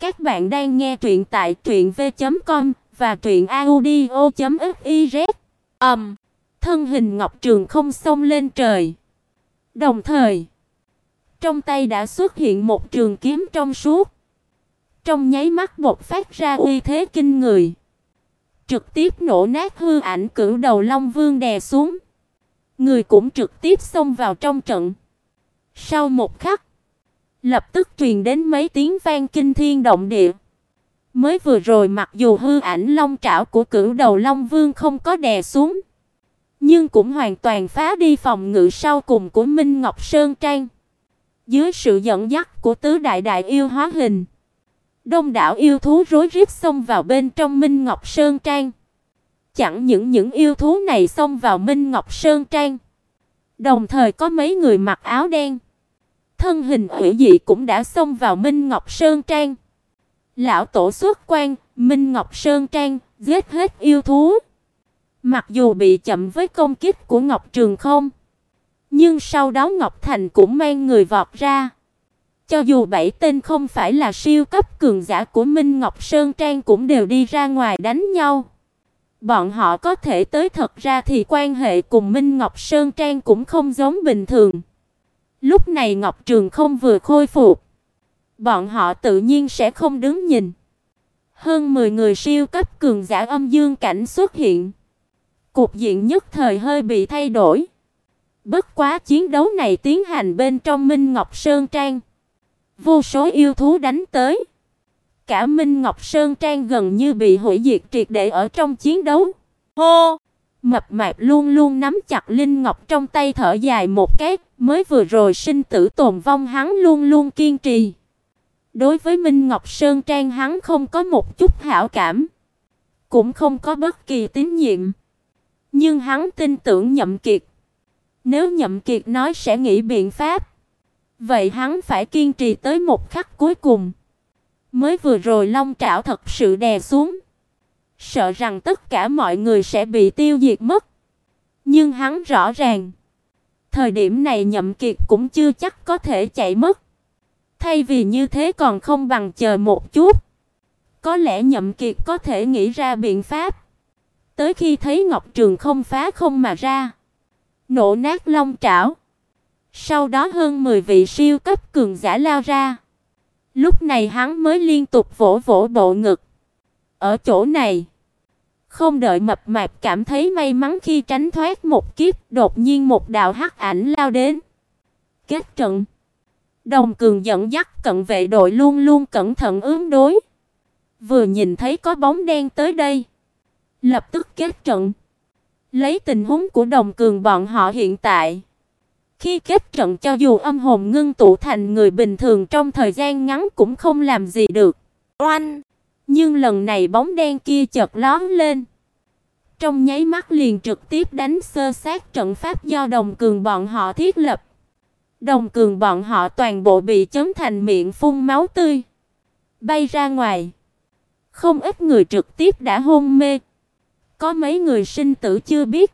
Các bạn đang nghe truyện tại truyệnv.com và truyệnaudio.fiz. Ầm, um, thân hình Ngọc Trường không xông lên trời. Đồng thời, trong tay đã xuất hiện một trường kiếm trong suốt. Trong nháy mắt bộc phát ra uy thế kinh người, trực tiếp nổ nát hư ảnh cửu đầu Long Vương đè xuống. Người cũng trực tiếp xông vào trong trận. Sau một khắc, lập tức truyền đến mấy tiếng vang kinh thiên động địa. Mới vừa rồi mặc dù hư ảnh long trảo của cửu đầu Long Vương không có đè xuống, nhưng cũng hoàn toàn phá đi phòng ngự sau cùng của Minh Ngọc Sơn Trang. Dưới sự dẫn dắt của tứ đại đại yêu hóa hình, đông đảo yêu thú rối rít xông vào bên trong Minh Ngọc Sơn Trang. Chẳng những những yêu thú này xông vào Minh Ngọc Sơn Trang, đồng thời có mấy người mặc áo đen, thân hình hủy dị cũng đã xông vào Minh Ngọc Sơn Trang. Lão tổ xuất quan, Minh Ngọc Sơn Trang, giết hết yêu thú. Mặc dù bị chậm với công kích của Ngọc Trường Không, nhưng sau đó Ngọc Thành cũng mang người vọt ra. Cho dù bảy tên không phải là siêu cấp cường giả của Minh Ngọc Sơn Trang cũng đều đi ra ngoài đánh nhau. Bọn họ có thể tới thật ra thì quan hệ cùng Minh Ngọc Sơn Trang cũng không giống bình thường. Lúc này Ngọc Trường không vừa khôi phục, bọn họ tự nhiên sẽ không đứng nhìn. Hơn 10 người siêu cấp cường giả âm dương cảnh xuất hiện. Cục diện nhất thời hơi bị thay đổi. Bất quá chiến đấu này tiến hành bên trong Minh Ngọc Sơn Trang. Vô số yêu thú đánh tới. Cả Minh Ngọc Sơn Trang gần như bị hủy diệt triệt để ở trong chiến đấu. Hô! Mập mạp luôn luôn nắm chặt linh ngọc trong tay thở dài một cái, mới vừa rồi sinh tử tồn vong hắn luôn luôn kiên trì. Đối với Minh Ngọc Sơn Trang hắn không có một chút hảo cảm, cũng không có bất kỳ tín nhiệm. Nhưng hắn tin tưởng Nhậm Kiệt. Nếu Nhậm Kiệt nói sẽ nghĩ biện pháp, vậy hắn phải kiên trì tới một khắc cuối cùng. Mới vừa rồi Long Trảo thật sự đè xuống, sợ rằng tất cả mọi người sẽ bị tiêu diệt mất. Nhưng hắn rõ ràng, thời điểm này Nhậm Kiệt cũng chưa chắc có thể chạy mất. Thay vì như thế còn không bằng chờ một chút. Có lẽ Nhậm Kiệt có thể nghĩ ra biện pháp. Tới khi thấy Ngọc Trường không phá không mà ra, nổ nát long trảo. Sau đó hơn 10 vị siêu cấp cường giả lao ra. Lúc này hắn mới liên tục vỗ vỗ bộ ngực. Ở chỗ này, không đợi mập mạp cảm thấy may mắn khi tránh thoát một kiếp, đột nhiên một đạo hắc ảnh lao đến. Kết trận. Đồng Cường dẫn dắt cận vệ đội luôn luôn cẩn thận ứng đối. Vừa nhìn thấy có bóng đen tới đây, lập tức kết trận. Lấy tình huống của Đồng Cường bọn họ hiện tại, khi kết trận cho dù âm hồn ngưng tụ thành người bình thường trong thời gian ngắn cũng không làm gì được. Oanh! Nhưng lần này bóng đen kia chợt lóe lên. Trong nháy mắt liền trực tiếp đánh sơ sát trận pháp do Đồng Cường bọn họ thiết lập. Đồng Cường bọn họ toàn bộ bị chấn thành miệng phun máu tươi, bay ra ngoài. Không ít người trực tiếp đã hôn mê. Có mấy người sinh tử chưa biết.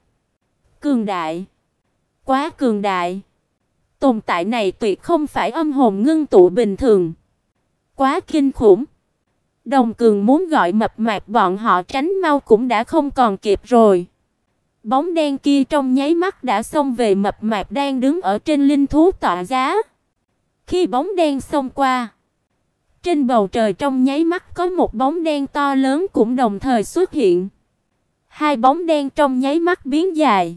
Cường đại, quá cường đại. Tồn tại này tuyệt không phải âm hồn ngưng tụ bình thường. Quá kinh khủng. Đồng Cường muốn gọi mập mạp bọn họ tránh mau cũng đã không còn kịp rồi. Bóng đen kia trong nháy mắt đã xông về mập mạp đang đứng ở trên linh thú tọa giá. Khi bóng đen xông qua, trên bầu trời trong nháy mắt có một bóng đen to lớn cũng đồng thời xuất hiện. Hai bóng đen trong nháy mắt biến dài,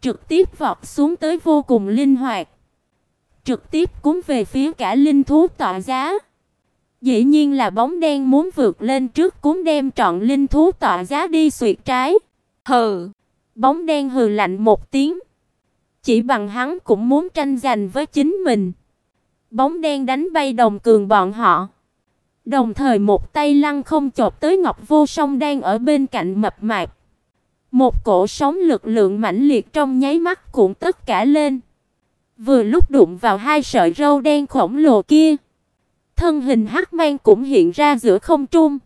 trực tiếp vọt xuống tới vô cùng linh hoạt, trực tiếp cuốn về phía cả linh thú tọa giá. Dĩ nhiên là bóng đen muốn vượt lên trước cuốn đem trọn linh thú tọa giá đi xuyệt trái. Hừ. Bóng đen hừ lạnh một tiếng. Chỉ bằng hắn cũng muốn tranh giành với chính mình. Bóng đen đánh bay đồng cường bọn họ. Đồng thời một tay lăng không chộp tới Ngọc Vô Song đang ở bên cạnh mập mạp. Một cổ sóng lực lượng mãnh liệt trong nháy mắt cuộn tất cả lên. Vừa lúc đụng vào hai sợi râu đen khổng lồ kia, thân hình hắc mang cũng hiện ra giữa không trung.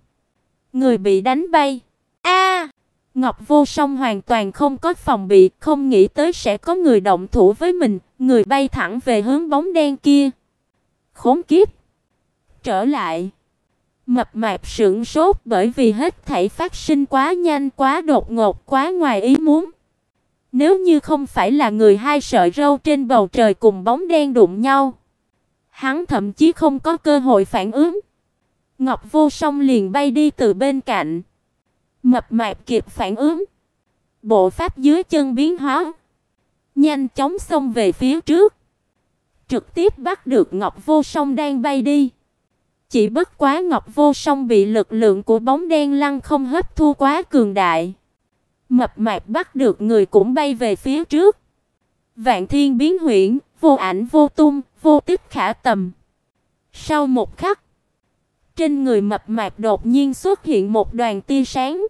Người bị đánh bay. A! Ngọc Vô Song hoàn toàn không có phòng bị, không nghĩ tới sẽ có người động thủ với mình, người bay thẳng về hướng bóng đen kia. Khốn kiếp. Trở lại. Mập mạp sững sốt bởi vì hết thảy phát sinh quá nhanh, quá đột ngột, quá ngoài ý muốn. Nếu như không phải là người hai sợi râu trên bầu trời cùng bóng đen đụng nhau, hắn thậm chí không có cơ hội phản ứng. Ngọc Vô Song liền bay đi từ bên cạnh. Mập mạp kịp phản ứng, bộ pháp dưới chân biến hóa, nhanh chóng xông về phía trước, trực tiếp bắt được Ngọc Vô Song đang bay đi. Chỉ bất quá Ngọc Vô Song bị lực lượng của bóng đen lăng không hấp thu quá cường đại. Mập mạp bắt được người cũng bay về phía trước. Vạn thiên biến huyễn, vô ảnh vô tung, vô tích khả tầm. Sau một khắc, trên người mập mạp đột nhiên xuất hiện một đoàn tia sáng.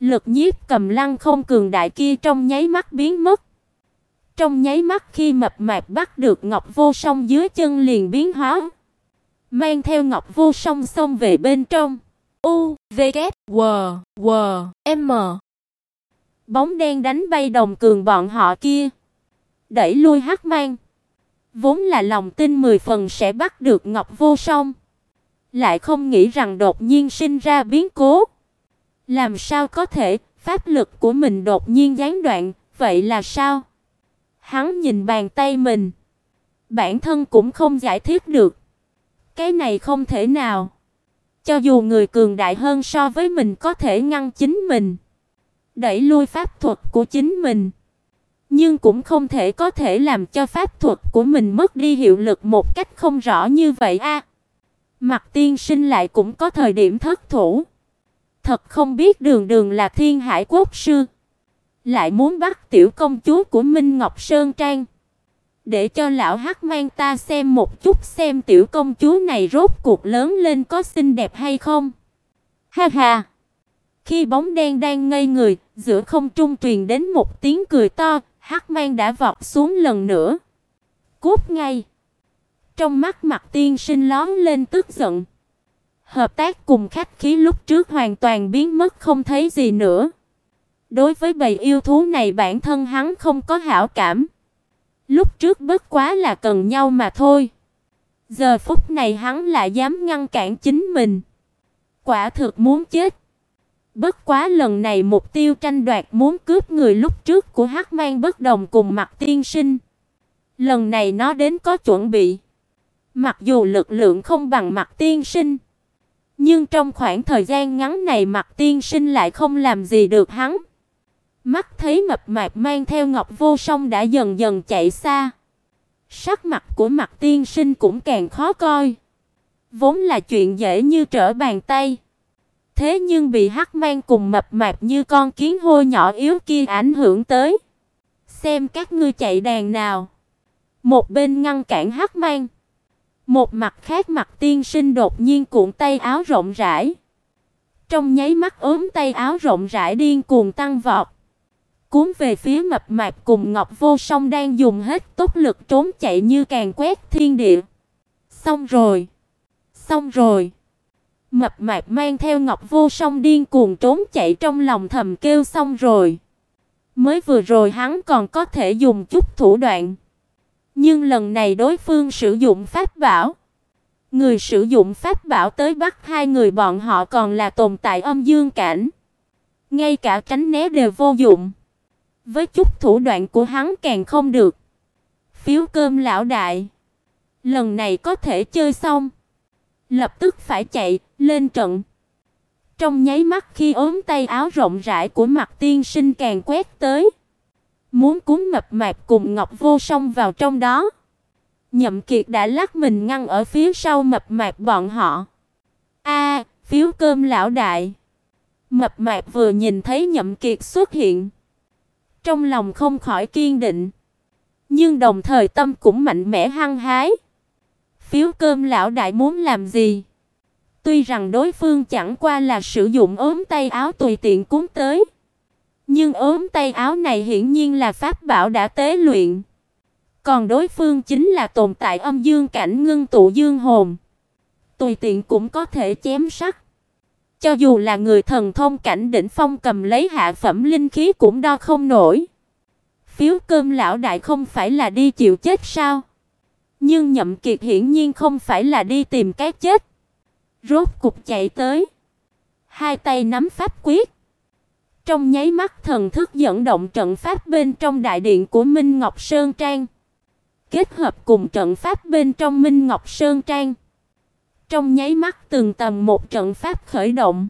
Lực nhiếp cầm lăng không cường đại kia trong nháy mắt biến mất. Trong nháy mắt khi mập mạp bắt được Ngọc Vô Song dưới chân liền biến hóa, mang theo Ngọc Vô Song xông về bên trong. U, V, K, W, W, M. Bóng đen đánh bay đồng cường bọn họ kia, đẩy lui Hắc Mang. Vốn là lòng tin mười phần sẽ bắt được Ngọc Vô Song, lại không nghĩ rằng đột nhiên sinh ra biến cố. Làm sao có thể, pháp lực của mình đột nhiên gián đoạn, vậy là sao? Hắn nhìn bàn tay mình, bản thân cũng không giải thích được. Cái này không thể nào. Cho dù người cường đại hơn so với mình có thể ngăn chính mình, đẩy lui pháp thuật của chính mình, nhưng cũng không thể có thể làm cho pháp thuật của mình mất đi hiệu lực một cách không rõ như vậy a. À, Mặt Tiên Sinh lại cũng có thời điểm thất thủ. Thật không biết Đường Đường là Thiên Hải quốc sư, lại muốn bắt tiểu công chúa của Minh Ngọc Sơn Trang. Để cho lão hắc mang ta xem một chút xem tiểu công chúa này rốt cuộc lớn lên có xinh đẹp hay không. Ha ha. Khi bóng đen đang ngây người, giữa không trung truyền đến một tiếng cười to, hắc mang đã vọt xuống lần nữa. Cút ngay. Trong mắt mặt tiên sinh lóe lên tức giận. Hợp tác cùng khách khí lúc trước hoàn toàn biến mất không thấy gì nữa. Đối với bầy yêu thú này bản thân hắn không có hảo cảm. Lúc trước bất quá là cần nhau mà thôi. Giờ phút này hắn lại dám ngăn cản chính mình. Quả thực muốn chết. Bất quá lần này mục tiêu tranh đoạt muốn cướp người lúc trước của Hắc Mang bất đồng cùng Mặt Tiên Sinh. Lần này nó đến có chuẩn bị. Mặc dù lực lượng không bằng Mặt Tiên Sinh, nhưng trong khoảng thời gian ngắn này Mặt Tiên Sinh lại không làm gì được hắn. Mắt thấy mập mạp mang theo Ngọc Vô Song đã dần dần chạy xa. Sắc mặt của Mặt Tiên Sinh cũng càng khó coi. Vốn là chuyện dễ như trở bàn tay. Thế nhưng bị hắc mang cùng mập mạp như con kiến hôi nhỏ yếu kia ảnh hưởng tới. Xem các ngươi chạy đàn nào. Một bên ngăn cản hắc mang. Một mặt khác mặt tiên sinh đột nhiên cuộn tay áo rộng rãi. Trong nháy mắt ốm tay áo rộng rãi điên cuồng tăng vọt cuốn về phía mập mạp cùng Ngọc Vô Song đang dùng hết tốc lực trốn chạy như càng quét thiên địa. Xong rồi. Xong rồi. Mập mạp mang theo Ngọc Vô Song điên cuồng trốn chạy trong lòng thầm kêu xong rồi. Mới vừa rồi hắn còn có thể dùng chút thủ đoạn. Nhưng lần này đối phương sử dụng pháp bảo. Người sử dụng pháp bảo tới bắt hai người bọn họ còn là tồn tại âm dương cảnh. Ngay cả tránh né đều vô dụng. Với chút thủ đoạn của hắn càng không được. Phiếu cơm lão đại. Lần này có thể chơi xong. Lập tức phải chạy, lên trận. Trong nháy mắt khi ốm tay áo rộng rãi của Mạc tiên sinh càng quét tới. Muốn cuốn mập mạp cùng Ngọc Vô Song vào trong đó. Nhậm Kiệt đã lắc mình ngăn ở phía sau mập mạp bọn họ. A, phiếu cơm lão đại. Mập mạp vừa nhìn thấy Nhậm Kiệt xuất hiện, trong lòng không khỏi kiên định, nhưng đồng thời tâm cũng mạnh mẽ hăng hái. Phiếu cơm lão đại muốn làm gì? Tuy rằng đối phương chẳng qua là sử dụng ốm tay áo tùy tiện cúng tới, nhưng ốm tay áo này hiển nhiên là pháp bảo đã tế luyện. Còn đối phương chính là tồn tại âm dương cảnh ngưng tụ dương hồn, tùy tiện cũng có thể chém sắt. Cho dù là người thần thông cảnh đỉnh phong cầm lấy hạ phẩm linh khí cũng đo không nổi. Phiếu cơm lão đại không phải là đi chịu chết sao? Nhưng Nhậm Kiệt hiển nhiên không phải là đi tìm cái chết. rốt cục chạy tới, hai tay nắm pháp quyết. Trong nháy mắt thần thức dẫn động trận pháp bên trong đại điện của Minh Ngọc Sơn Trang, kết hợp cùng trận pháp bên trong Minh Ngọc Sơn Trang. Trong nháy mắt từng tầm một trận pháp khởi động.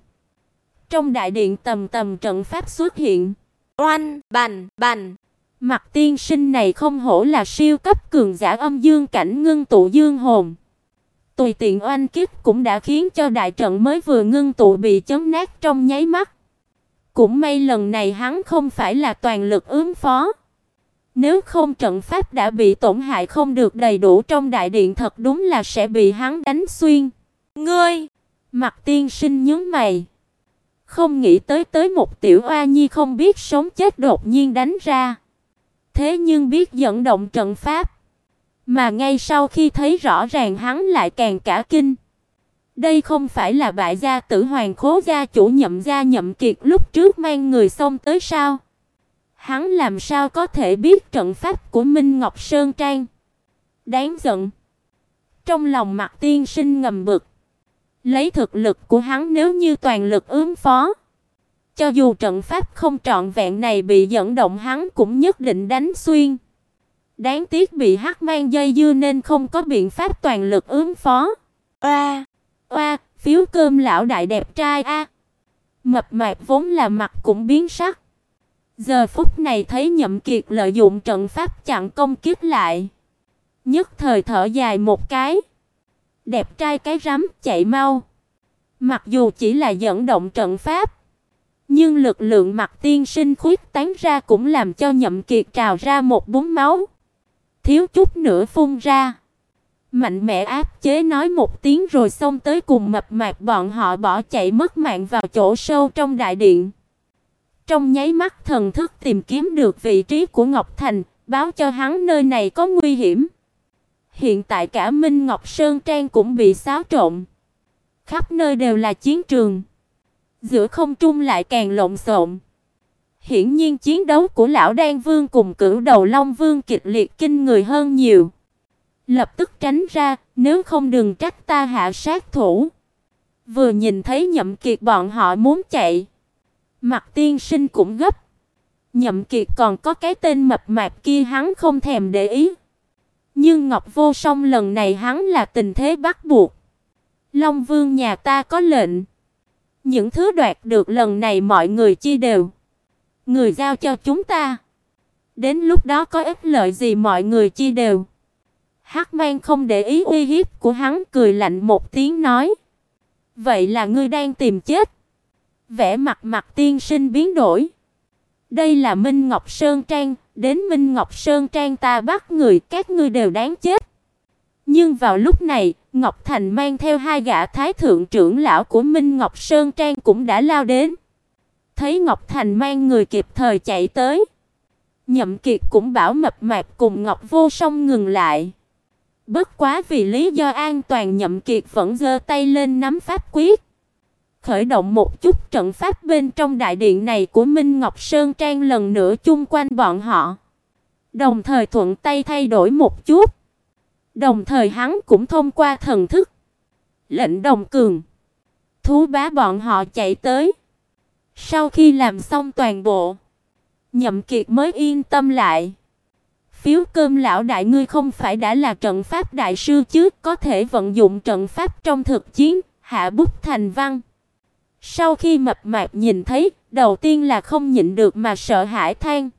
Trong đại điện tầm tầm trận pháp xuất hiện. Oanh, bành, bành. Mặt tiên sinh này không hổ là siêu cấp cường giả âm dương cảnh ngưng tụ dương hồn. Tùy tiện oanh kích cũng đã khiến cho đại trận mới vừa ngưng tụ bị chấn nát trong nháy mắt. Cũng may lần này hắn không phải là toàn lực ứng phó. Nếu không trận pháp đã bị tổn hại không được đầy đủ trong đại điện thật đúng là sẽ bị hắn đánh xuyên. Ngươi, Mặt tiên sinh nhướng mày. Không nghĩ tới tới một tiểu oa nhi không biết sống chết đột nhiên đánh ra. Thế nhưng biết dẫn động trận pháp. Mà ngay sau khi thấy rõ ràng hắn lại càng cả kinh. Đây không phải là bại gia tử hoàng khố gia chủ nhậm gia nhậm kiệt lúc trước mang người xông tới sao? Hắn làm sao có thể biết trận pháp của Minh Ngọc Sơn Trang? Đáng giận. Trong lòng Mạc Tiên Sinh ngầm bực. Lấy thực lực của hắn nếu như toàn lực ứng phó, cho dù trận pháp không trọn vẹn này bị dẫn động hắn cũng nhất định đánh xuyên. Đáng tiếc bị hắc mang dây dưa nên không có biện pháp toàn lực ứng phó. oa, Oa, phiếu cơm lão đại đẹp trai a. Mập mạp vốn là mặt cũng biến sắc. Giờ phút này thấy Nhậm Kiệt lợi dụng trận pháp chặn công kích lại, nhất thời thở dài một cái. Đẹp trai cái rắm, chạy mau. Mặc dù chỉ là dẫn động trận pháp, nhưng lực lượng mặt tiên sinh khuyết tán ra cũng làm cho Nhậm Kiệt trào ra một búng máu, thiếu chút nữa phun ra. Mạnh mẽ áp chế nói một tiếng rồi xông tới cùng mập mạp bọn họ bỏ chạy mất mạng vào chỗ sâu trong đại điện. Trong nháy mắt thần thức tìm kiếm được vị trí của Ngọc Thành, báo cho hắn nơi này có nguy hiểm. Hiện tại cả Minh Ngọc Sơn Trang cũng bị xáo trộn. Khắp nơi đều là chiến trường. Giữa không trung lại càng lộn xộn. Hiển nhiên chiến đấu của lão Đan Vương cùng Cửu Đầu Long Vương kịch liệt kinh người hơn nhiều. Lập tức tránh ra, nếu không đừng trách ta hạ sát thủ. Vừa nhìn thấy Nhậm Kiệt bọn họ muốn chạy, Mặt Tiên Sinh cũng gấp. Nhậm Kiệt còn có cái tên mập mạp kia hắn không thèm để ý. Nhưng Ngọc Vô Song lần này hắn là tình thế bắt buộc. Long Vương nhà ta có lệnh, những thứ đoạt được lần này mọi người chia đều, người giao cho chúng ta. Đến lúc đó có ích lợi gì mọi người chia đều. Hắc Mang không để ý uy hiếp của hắn, cười lạnh một tiếng nói: "Vậy là ngươi đang tìm chết?" Vẻ mặt mặt tiên sinh biến đổi. Đây là Minh Ngọc Sơn Trang, đến Minh Ngọc Sơn Trang ta bắt người, các ngươi đều đáng chết. Nhưng vào lúc này, Ngọc Thành mang theo hai gã thái thượng trưởng lão của Minh Ngọc Sơn Trang cũng đã lao đến. Thấy Ngọc Thành mang người kịp thời chạy tới, Nhậm Kiệt cũng bảo mập mạp cùng Ngọc Vô Song ngừng lại. Bất quá vì lý do an toàn Nhậm Kiệt vẫn giơ tay lên nắm pháp quyết khởi động một chút trận pháp bên trong đại điện này của Minh Ngọc Sơn Trang lần nữa chung quanh bọn họ. Đồng thời thuận tay thay đổi một chút. Đồng thời hắn cũng thông qua thần thức lệnh đồng cường thú bá bọn họ chạy tới. Sau khi làm xong toàn bộ, Nhậm Kiệt mới yên tâm lại. Phiếu cơm lão đại ngươi không phải đã là trận pháp đại sư chứ, có thể vận dụng trận pháp trong thực chiến, hạ bút thành văn. Sau khi mập mạp nhìn thấy, đầu tiên là không nhịn được mà sợ hãi than.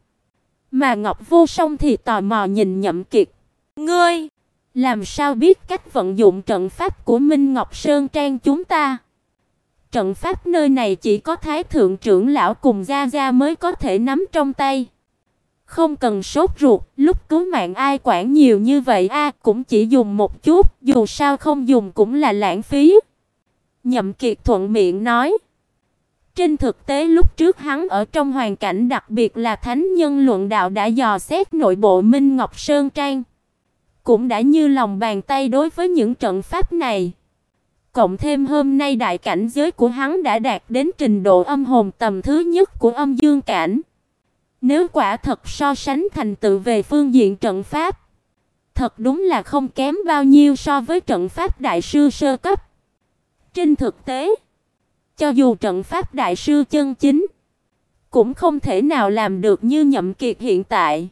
Mà Ngọc Vô Song thì tò mò nhìn Nhậm Kiệt. ngươi, làm sao biết cách vận dụng trận pháp của Minh Ngọc Sơn Trang chúng ta? Trận pháp nơi này chỉ có Thái thượng trưởng lão cùng gia gia mới có thể nắm trong tay. Không cần sốt ruột, lúc cứu mạng ai quản nhiều như vậy a, cũng chỉ dùng một chút, dù sao không dùng cũng là lãng phí. Nhậm Kiệt thuận miệng nói. Trên thực tế lúc trước hắn ở trong hoàn cảnh đặc biệt là thánh nhân luận đạo đã dò xét nội bộ Minh Ngọc Sơn Trang, cũng đã như lòng bàn tay đối với những trận pháp này. Cộng thêm hôm nay đại cảnh giới của hắn đã đạt đến trình độ âm hồn tầm thứ nhất của âm dương cảnh. Nếu quả thật so sánh thành tựu về phương diện trận pháp, thật đúng là không kém bao nhiêu so với trận pháp đại sư sơ cấp. Trên thực tế, cho dù trận pháp đại sư chân chính, cũng không thể nào làm được như Nhậm Kiệt hiện tại.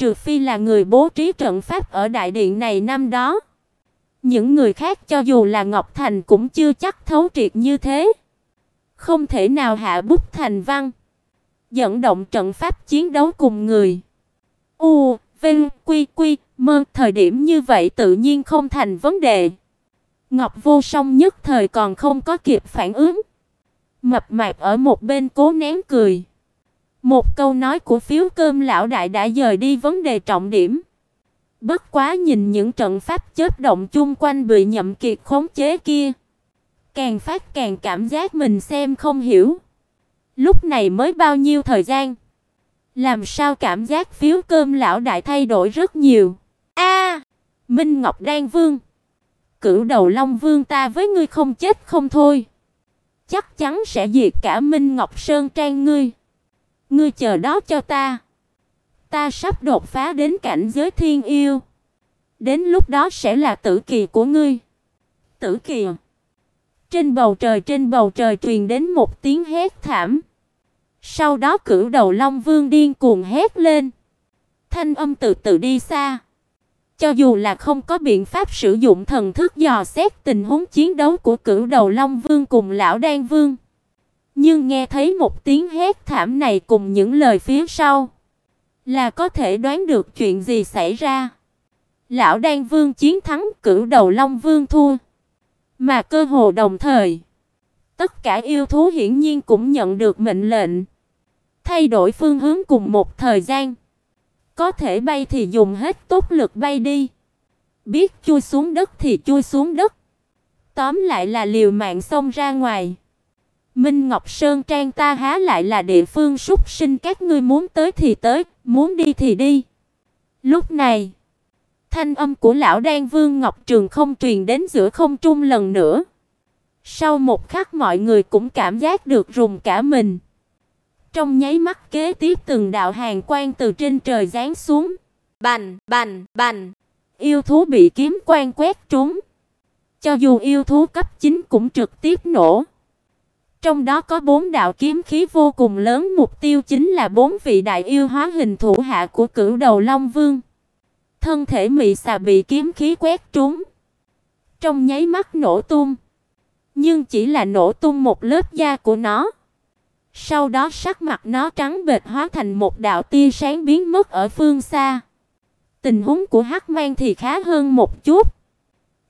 Trừ phi là người bố trí trận pháp ở đại điện này năm đó. Những người khác cho dù là Ngọc Thành cũng chưa chắc thấu triệt như thế. Không thể nào hạ bút thành văn, dẫn động trận pháp chiến đấu cùng người. U, Vinh, Quy, Quy, Mơ, thời điểm như vậy tự nhiên không thành vấn đề. Ngọc Vô Song nhất thời còn không có kịp phản ứng. Mập mạp ở một bên cố nén cười. Một câu nói của phiếu cơm lão đại đã dời đi vấn đề trọng điểm. Bất quá nhìn những trận pháp chớp động chung quanh bị nhậm kiệt khống chế kia, càng phát càng cảm giác mình xem không hiểu. Lúc này mới bao nhiêu thời gian? Làm sao cảm giác phiếu cơm lão đại thay đổi rất nhiều? A, Minh Ngọc Đan Vương, Cửu Đầu Long Vương ta với ngươi không chết không thôi. Chắc chắn sẽ diệt cả Minh Ngọc Sơn Trang ngươi. Ngươi chờ đó cho ta. Ta sắp đột phá đến cảnh giới thiên yêu. Đến lúc đó sẽ là tử kỳ của ngươi. Tử kỳ. Trên bầu trời trên bầu trời truyền đến một tiếng hét thảm. Sau đó cửu đầu Long Vương điên cuồng hét lên. Thanh âm từ từ đi xa. Cho dù là không có biện pháp sử dụng thần thức dò xét tình huống chiến đấu của cửu đầu Long Vương cùng lão Đan Vương, nhưng nghe thấy một tiếng hét thảm này cùng những lời phía sau, là có thể đoán được chuyện gì xảy ra. Lão Đan Vương chiến thắng, cửu đầu Long Vương thua. Mà cơ hồ đồng thời, tất cả yêu thú hiển nhiên cũng nhận được mệnh lệnh, thay đổi phương hướng cùng một thời gian. Có thể bay thì dùng hết tốc lực bay đi. Biết chui xuống đất thì chui xuống đất. Tóm lại là liều mạng xông ra ngoài. Minh Ngọc Sơn Trang ta há lại là địa phương súc sinh các ngươi muốn tới thì tới, muốn đi thì đi. Lúc này, thanh âm của lão Đan Vương Ngọc Trường không truyền đến giữa không trung lần nữa. Sau một khắc mọi người cũng cảm giác được rùng cả mình. Trong nháy mắt kế tiếp từng đạo hàng quang từ trên trời giáng xuống. Bành, bành, bành. Yêu thú bị kiếm quang quét trúng. Cho dù yêu thú cấp 9 cũng trực tiếp nổ. Trong đó có bốn đạo kiếm khí vô cùng lớn, mục tiêu chính là bốn vị đại yêu hóa hình thủ hạ của Cửu Đầu Long Vương. Thân thể mị xà bị kiếm khí quét trúng, trong nháy mắt nổ tung. Nhưng chỉ là nổ tung một lớp da của nó. Sau đó sắc mặt nó trắng bệch hóa thành một đạo tia sáng biến mất ở phương xa. Tình huống của Hắc Mang thì khá hơn một chút.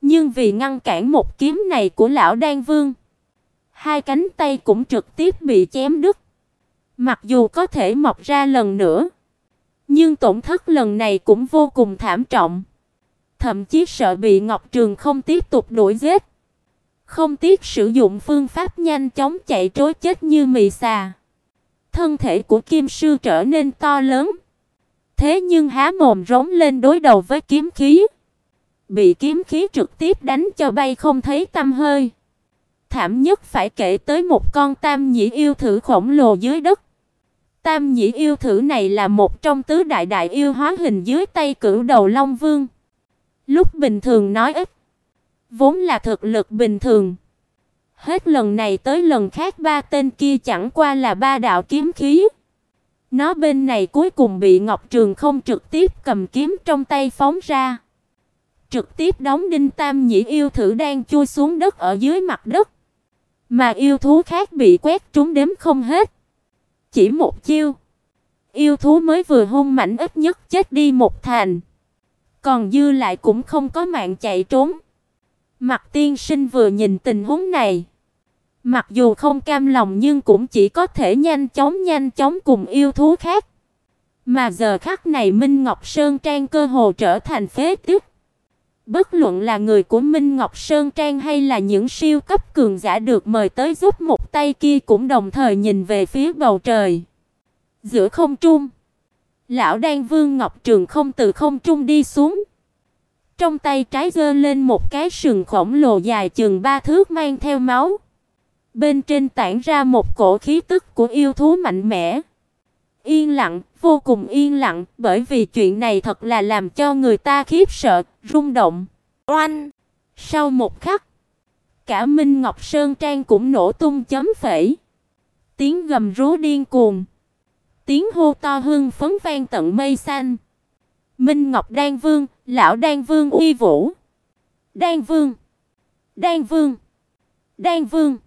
Nhưng vì ngăn cản một kiếm này của lão Đan Vương, hai cánh tay cũng trực tiếp bị chém đứt. Mặc dù có thể mọc ra lần nữa, nhưng tổn thất lần này cũng vô cùng thảm trọng. Thậm chí sợ bị Ngọc Trường không tiếp tục đuổi giết. Không tiếc sử dụng phương pháp nhanh chóng chạy trối chết như mì xà. Thân thể của Kim sư trở nên to lớn. Thế nhưng há mồm rống lên đối đầu với kiếm khí, bị kiếm khí trực tiếp đánh cho bay không thấy tăm hơi. Thảm nhất phải kể tới một con tam nhĩ yêu thử khổng lồ dưới đất. Tam nhĩ yêu thử này là một trong tứ đại đại yêu hóa hình dưới tay cửu đầu Long Vương. Lúc bình thường nói ít, vốn là thực lực bình thường. Hết lần này tới lần khác ba tên kia chẳng qua là ba đạo kiếm khí. Nó bên này cuối cùng bị Ngọc Trường không trực tiếp cầm kiếm trong tay phóng ra. Trực tiếp đóng đinh tam nhĩ yêu thử đang chui xuống đất ở dưới mặt đất. Mà yêu thú khác bị quét trúng đếm không hết. Chỉ một chiêu, yêu thú mới vừa hung mạnh ít nhất chết đi một thành. Còn dư lại cũng không có mạng chạy trốn. Mặt tiên sinh vừa nhìn tình huống này, mặc dù không cam lòng nhưng cũng chỉ có thể nhanh chóng nhanh chóng cùng yêu thú khác. Mà giờ khắc này Minh Ngọc Sơn Trang cơ hồ trở thành phế tích. Bất luận là người của Minh Ngọc Sơn Trang hay là những siêu cấp cường giả được mời tới giúp một tay kia cũng đồng thời nhìn về phía bầu trời. Giữa không trung, lão Đan Vương Ngọc Trường không từ không trung đi xuống. Trong tay trái giơ lên một cái sừng khổng lồ dài chừng ba thước mang theo máu. Bên trên tản ra một cổ khí tức của yêu thú mạnh mẽ. Yên lặng, vô cùng yên lặng, bởi vì chuyện này thật là làm cho người ta khiếp sợ, rung động. Oanh! Sau một khắc, cả Minh Ngọc Sơn Trang cũng nổ tung chấm phẩy. Tiếng gầm rú điên cuồng, tiếng hô to hưng phấn vang tận mây xanh. Minh Ngọc Đan Vương, lão Đan Vương uy vũ. Đan Vương, Đan Vương, Đan Vương.